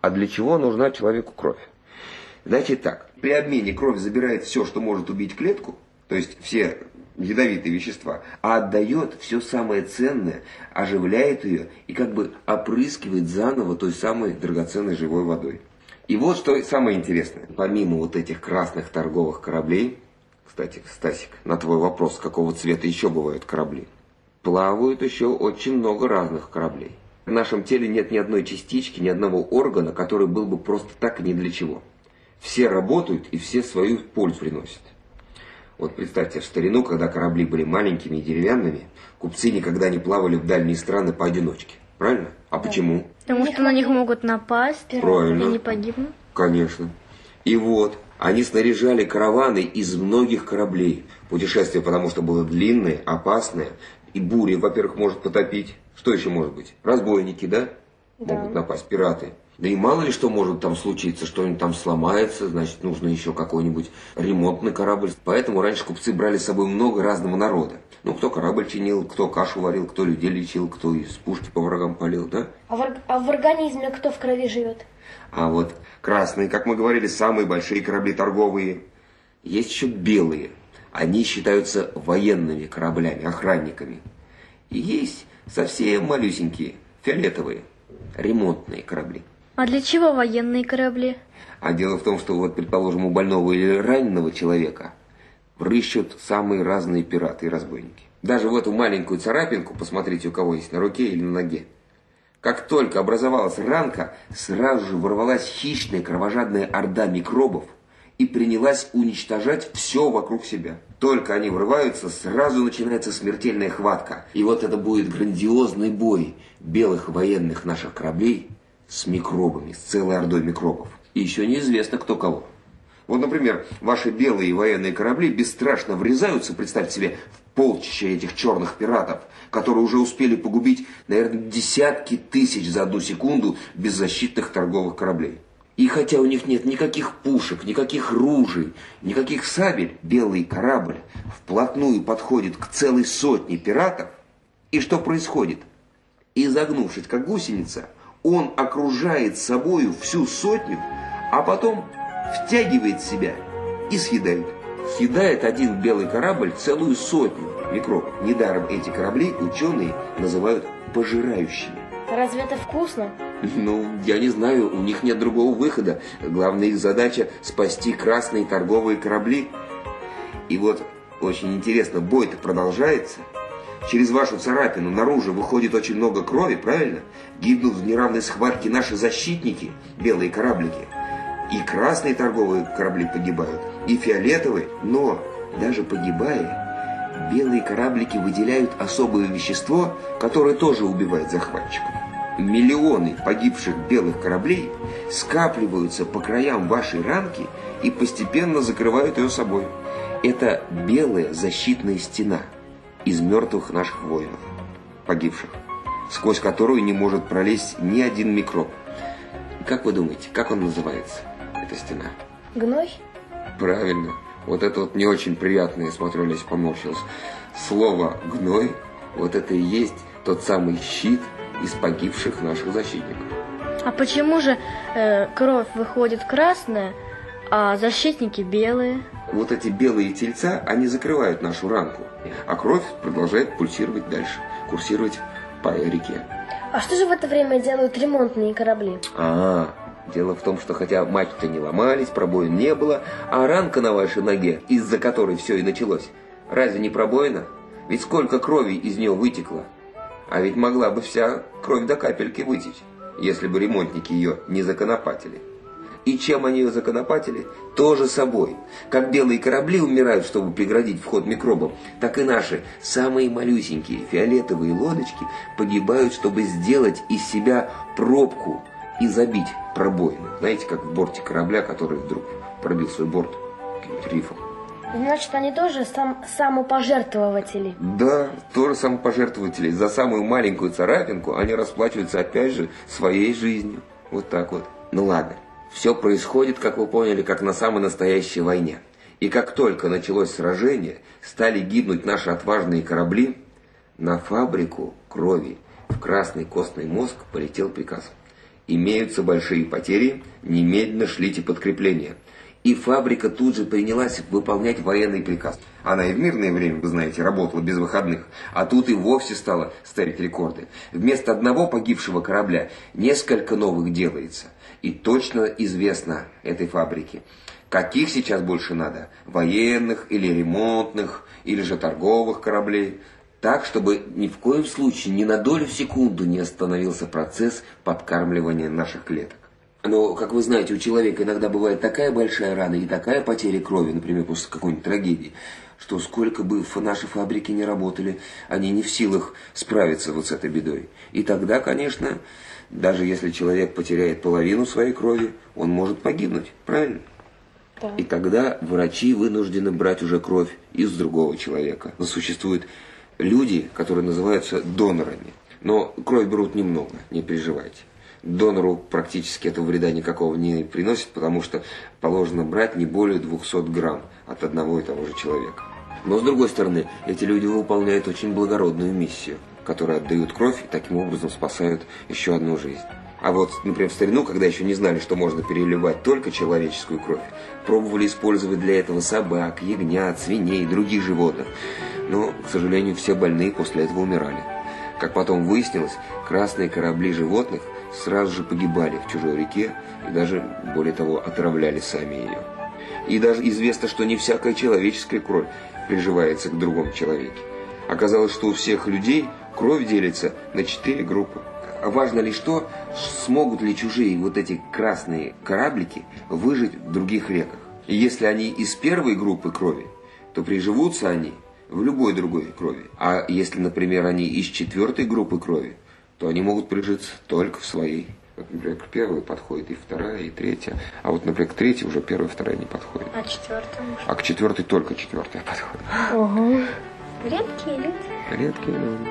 А для чего нужна человеку кровь? Значит так, при обмене кровь забирает все, что может убить клетку, то есть все ядовитые вещества, а отдает все самое ценное, оживляет ее и как бы опрыскивает заново той самой драгоценной живой водой. И вот что самое интересное. Помимо вот этих красных торговых кораблей, кстати, Стасик, на твой вопрос, какого цвета еще бывают корабли, плавают еще очень много разных кораблей. В нашем теле нет ни одной частички, ни одного органа, который был бы просто так ни для чего. Все работают и все свою пользу приносят. Вот представьте, в старину, когда корабли были маленькими и деревянными, купцы никогда не плавали в дальние страны поодиночке. Правильно? А почему? Потому что на них могут напасть Правильно. и не погибнуть. Конечно. И вот, они снаряжали караваны из многих кораблей. Путешествие потому что было длинное, опасное, и бури, во-первых, может потопить. Что еще может быть? Разбойники, да? Могут напасть, пираты. Да и мало ли что может там случиться, что-нибудь там сломается, значит, нужно еще какой-нибудь ремонтный корабль. Поэтому раньше купцы брали с собой много разного народа. Ну, кто корабль чинил, кто кашу варил, кто людей лечил, кто из пушки по врагам палил, да? А в, а в организме кто в крови живет? А вот красные, как мы говорили, самые большие корабли торговые. Есть еще белые. Они считаются военными кораблями, охранниками. И есть совсем малюсенькие, фиолетовые, ремонтные корабли. А для чего военные корабли? А дело в том, что вот, предположим, у больного или раненого человека прыщут самые разные пираты и разбойники. Даже в эту маленькую царапинку, посмотрите, у кого есть на руке или на ноге. Как только образовалась ранка, сразу же ворвалась хищная кровожадная орда микробов и принялась уничтожать все вокруг себя. Только они врываются, сразу начинается смертельная хватка. И вот это будет грандиозный бой белых военных наших кораблей с микробами, с целой ордой микробов. И еще неизвестно, кто кого. Вот, например, ваши белые военные корабли бесстрашно врезаются, представьте себе, в полчище этих черных пиратов, которые уже успели погубить, наверное, десятки тысяч за одну секунду беззащитных торговых кораблей. И хотя у них нет никаких пушек, никаких ружей, никаких сабель, белый корабль вплотную подходит к целой сотне пиратов, и что происходит? Изогнувшись как гусеница, он окружает собою всю сотню, а потом втягивает себя и съедает. Съедает один белый корабль целую сотню микробов. Недаром эти корабли ученые называют пожирающими. Разве это вкусно? Ну, я не знаю, у них нет другого выхода. Главная их задача – спасти красные торговые корабли. И вот, очень интересно, бой-то продолжается. Через вашу царапину наружу выходит очень много крови, правильно? Гибнут в неравной схватке наши защитники, белые кораблики. И красные торговые корабли погибают, и фиолетовые. Но, даже погибая, белые кораблики выделяют особое вещество, которое тоже убивает захватчиков. Миллионы погибших белых кораблей скапливаются по краям вашей ранки и постепенно закрывают ее собой. Это белая защитная стена из мертвых наших воинов, погибших, сквозь которую не может пролезть ни один микроб. Как вы думаете, как он называется, эта стена? Гной? Правильно. Вот это вот не очень приятное, смотрю, Лесь поморщилась. Слово «гной» вот это и есть тот самый щит из погибших наших защитников. А почему же э, кровь выходит красная, а защитники белые? Вот эти белые тельца, они закрывают нашу ранку, а кровь продолжает пульсировать дальше, курсировать по реке. А что же в это время делают ремонтные корабли? А, дело в том, что хотя мачты не ломались, пробоин не было, а ранка на вашей ноге, из-за которой все и началось, разве не пробоина? Ведь сколько крови из нее вытекло? А ведь могла бы вся кровь до капельки вытечь, если бы ремонтники ее не законопатили. И чем они ее законопатили? Тоже собой. Как белые корабли умирают, чтобы преградить вход микробам, так и наши самые малюсенькие фиолетовые лодочки погибают, чтобы сделать из себя пробку и забить пробоину. Знаете, как в борте корабля, который вдруг пробил свой борт рифом. Значит, они тоже сам, самопожертвователи. Да, тоже самопожертвователи. За самую маленькую царапинку они расплачиваются опять же своей жизнью. Вот так вот. Ну ладно. Все происходит, как вы поняли, как на самой настоящей войне. И как только началось сражение, стали гибнуть наши отважные корабли, на фабрику крови в красный костный мозг полетел приказ. Имеются большие потери, немедленно шлите подкрепление. И фабрика тут же принялась выполнять военный приказ. Она и в мирное время, вы знаете, работала без выходных, а тут и вовсе стала ставить рекорды. Вместо одного погибшего корабля несколько новых делается. И точно известно этой фабрике, каких сейчас больше надо, военных или ремонтных, или же торговых кораблей, так, чтобы ни в коем случае ни на долю секунду не остановился процесс подкармливания наших клеток. Но, как вы знаете, у человека иногда бывает такая большая рана и такая потеря крови, например, после какой-нибудь трагедии, что сколько бы наши фабрики не работали, они не в силах справиться вот с этой бедой. И тогда, конечно, даже если человек потеряет половину своей крови, он может погибнуть, правильно? Да. И тогда врачи вынуждены брать уже кровь из другого человека. Но существуют люди, которые называются донорами. Но кровь берут немного, не переживайте. Донору практически этого вреда никакого не приносит, потому что положено брать не более 200 грамм от одного и того же человека. Но с другой стороны, эти люди выполняют очень благородную миссию, которые отдают кровь и таким образом спасают еще одну жизнь. А вот, например, в старину, когда еще не знали, что можно переливать только человеческую кровь, пробовали использовать для этого собак, ягнят, свиней и других животных. Но, к сожалению, все больные после этого умирали. Как потом выяснилось, красные корабли животных сразу же погибали в чужой реке и даже, более того, отравляли сами ее. И даже известно, что не всякая человеческая кровь приживается к другому человеке. Оказалось, что у всех людей кровь делится на четыре группы. А важно лишь то, смогут ли чужие вот эти красные кораблики выжить в других реках. И если они из первой группы крови, то приживутся они в любой другой крови. А если, например, они из четвертой группы крови, то они могут прижиться только в своей. Вот, например, к первой подходит и вторая, и третья. А вот, например, к третьей уже первая и вторая не подходит. А четвертым? А к четвертой только четвертая подходит. Ого. Редкие люди. Редкие люди.